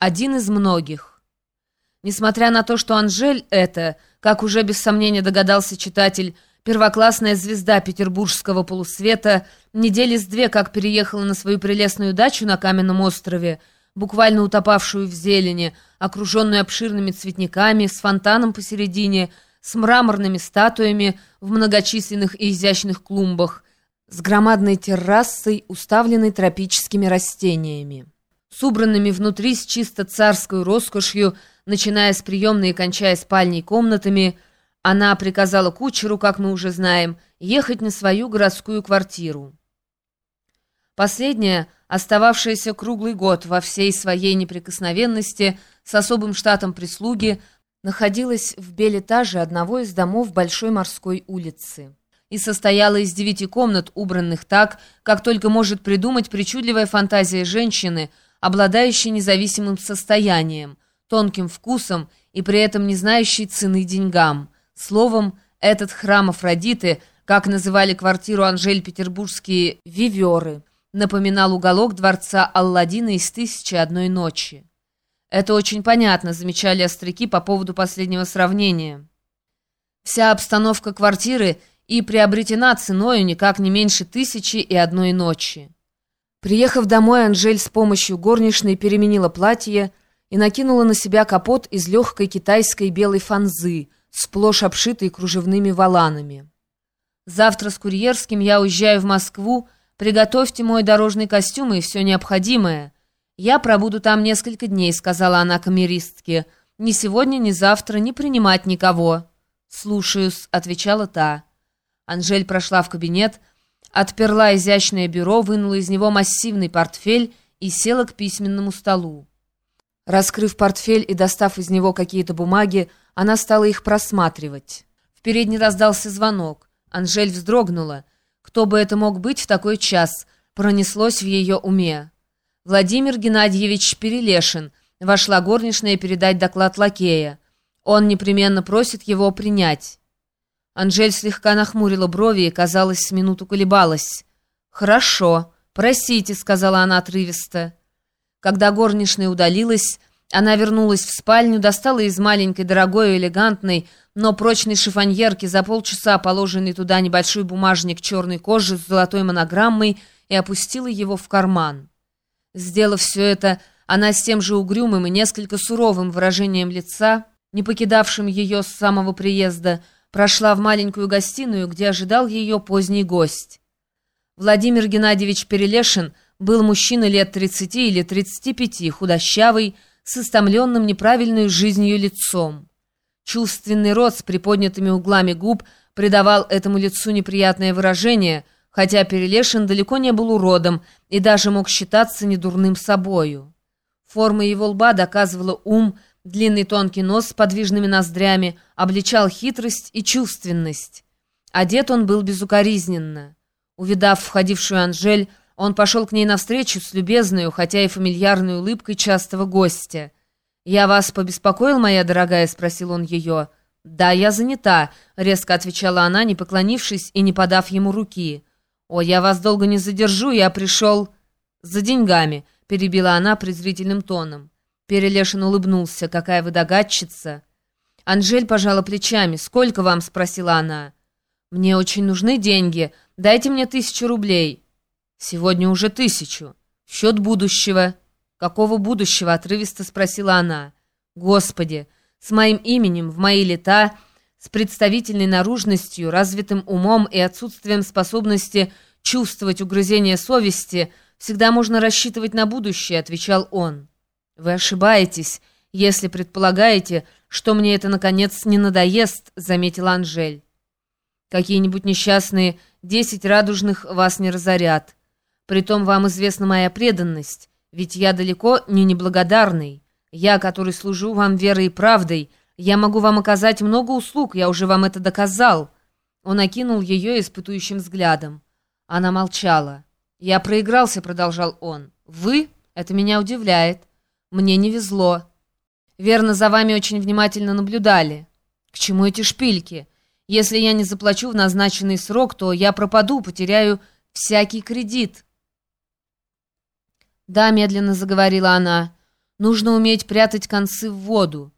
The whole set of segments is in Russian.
Один из многих. Несмотря на то, что Анжель это, как уже без сомнения догадался читатель, первоклассная звезда петербургского полусвета, недели с две как переехала на свою прелестную дачу на Каменном острове, буквально утопавшую в зелени, окруженную обширными цветниками, с фонтаном посередине, с мраморными статуями в многочисленных и изящных клумбах, с громадной террасой, уставленной тропическими растениями с убранными внутри с чисто царской роскошью, начиная с приемной и кончая спальней комнатами, она приказала кучеру, как мы уже знаем, ехать на свою городскую квартиру. Последняя, остававшаяся круглый год во всей своей неприкосновенности, с особым штатом прислуги, находилась в белетаже одного из домов Большой морской улицы и состояла из девяти комнат, убранных так, как только может придумать причудливая фантазия женщины – обладающий независимым состоянием, тонким вкусом и при этом не знающий цены деньгам. Словом, этот храм Афродиты, как называли квартиру Анжель петербургские «виверы», напоминал уголок дворца Алладина из «Тысячи одной ночи». Это очень понятно, замечали остряки по поводу последнего сравнения. Вся обстановка квартиры и приобретена ценою никак не меньше тысячи и одной ночи. Приехав домой, Анжель с помощью горничной переменила платье и накинула на себя капот из легкой китайской белой фанзы, сплошь обшитой кружевными воланами. «Завтра с курьерским я уезжаю в Москву. Приготовьте мой дорожный костюм и все необходимое. Я пробуду там несколько дней», — сказала она камеристке. «Ни сегодня, ни завтра не принимать никого». «Слушаюсь», — отвечала та. Анжель прошла в кабинет, — Отперла изящное бюро, вынула из него массивный портфель и села к письменному столу. Раскрыв портфель и достав из него какие-то бумаги, она стала их просматривать. В передней раздался звонок. Анжель вздрогнула. Кто бы это мог быть в такой час? Пронеслось в ее уме. Владимир Геннадьевич Перелешин. Вошла горничная передать доклад лакея. Он непременно просит его принять. Анжель слегка нахмурила брови и, казалось, с минуту колебалась. «Хорошо, просите», — сказала она отрывисто. Когда горничная удалилась, она вернулась в спальню, достала из маленькой, дорогой элегантной, но прочной шифоньерки за полчаса положенный туда небольшой бумажник черной кожи с золотой монограммой и опустила его в карман. Сделав все это, она с тем же угрюмым и несколько суровым выражением лица, не покидавшим ее с самого приезда, прошла в маленькую гостиную, где ожидал ее поздний гость. Владимир Геннадьевич Перелешин был мужчина лет 30 или 35, худощавый, с истомленным неправильной жизнью лицом. Чувственный рот с приподнятыми углами губ придавал этому лицу неприятное выражение, хотя Перелешин далеко не был уродом и даже мог считаться недурным собою. Форма его лба доказывала ум, Длинный тонкий нос с подвижными ноздрями обличал хитрость и чувственность. Одет он был безукоризненно. Увидав входившую Анжель, он пошел к ней навстречу с любезной, хотя и фамильярной улыбкой частого гостя. «Я вас побеспокоил, моя дорогая?» — спросил он ее. «Да, я занята», — резко отвечала она, не поклонившись и не подав ему руки. «О, я вас долго не задержу, я пришел...» «За деньгами», — перебила она презрительным тоном. Перелешин улыбнулся. «Какая вы догадчица!» Анжель пожала плечами. «Сколько вам?» — спросила она. «Мне очень нужны деньги. Дайте мне тысячу рублей». «Сегодня уже тысячу. Счет будущего». «Какого будущего?» — отрывисто спросила она. «Господи, с моим именем, в мои лета, с представительной наружностью, развитым умом и отсутствием способности чувствовать угрызение совести, всегда можно рассчитывать на будущее», — отвечал он. «Вы ошибаетесь, если предполагаете, что мне это, наконец, не надоест», — заметила Анжель. «Какие-нибудь несчастные десять радужных вас не разорят. Притом вам известна моя преданность, ведь я далеко не неблагодарный. Я, который служу вам верой и правдой, я могу вам оказать много услуг, я уже вам это доказал». Он окинул ее испытующим взглядом. Она молчала. «Я проигрался», — продолжал он. «Вы? Это меня удивляет. Мне не везло. Верно, за вами очень внимательно наблюдали. К чему эти шпильки? Если я не заплачу в назначенный срок, то я пропаду, потеряю всякий кредит. Да, медленно заговорила она. Нужно уметь прятать концы в воду.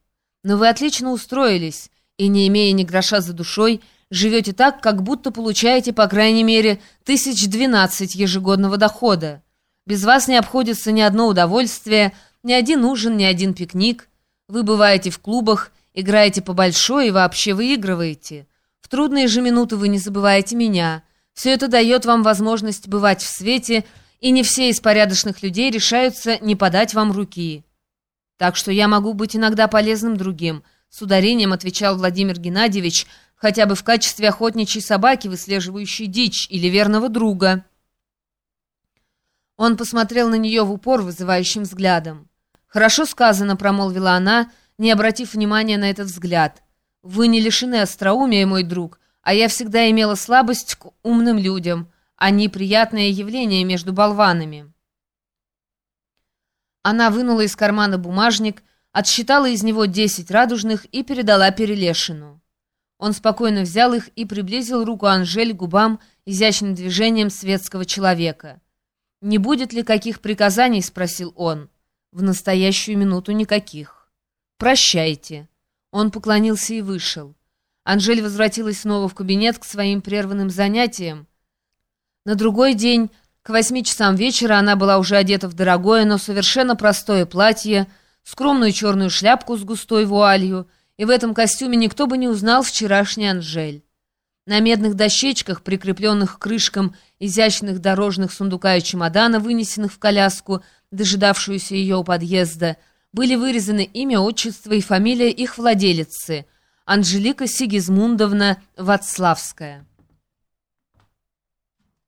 Но вы отлично устроились, и, не имея ни гроша за душой, живете так, как будто получаете, по крайней мере, тысяч двенадцать ежегодного дохода. Без вас не обходится ни одно удовольствие, ни один ужин, ни один пикник. Вы бываете в клубах, играете по большой и вообще выигрываете. В трудные же минуты вы не забываете меня. Все это дает вам возможность бывать в свете, и не все из порядочных людей решаются не подать вам руки. Так что я могу быть иногда полезным другим, с ударением отвечал Владимир Геннадьевич, хотя бы в качестве охотничьей собаки, выслеживающей дичь, или верного друга. Он посмотрел на нее в упор вызывающим взглядом. «Хорошо сказано», — промолвила она, не обратив внимания на этот взгляд. «Вы не лишены остроумия, мой друг, а я всегда имела слабость к умным людям. Они приятное явление между болванами». Она вынула из кармана бумажник, отсчитала из него десять радужных и передала Перелешину. Он спокойно взял их и приблизил руку Анжель к губам изящным движением светского человека. «Не будет ли каких приказаний?» — спросил он. «В настоящую минуту никаких. Прощайте». Он поклонился и вышел. Анжель возвратилась снова в кабинет к своим прерванным занятиям. На другой день, к восьми часам вечера, она была уже одета в дорогое, но совершенно простое платье, скромную черную шляпку с густой вуалью — и в этом костюме никто бы не узнал вчерашний Анжель. На медных дощечках, прикрепленных к крышкам изящных дорожных сундука и чемодана, вынесенных в коляску, дожидавшуюся ее у подъезда, были вырезаны имя, отчество и фамилия их владелицы – Анжелика Сигизмундовна Вацлавская.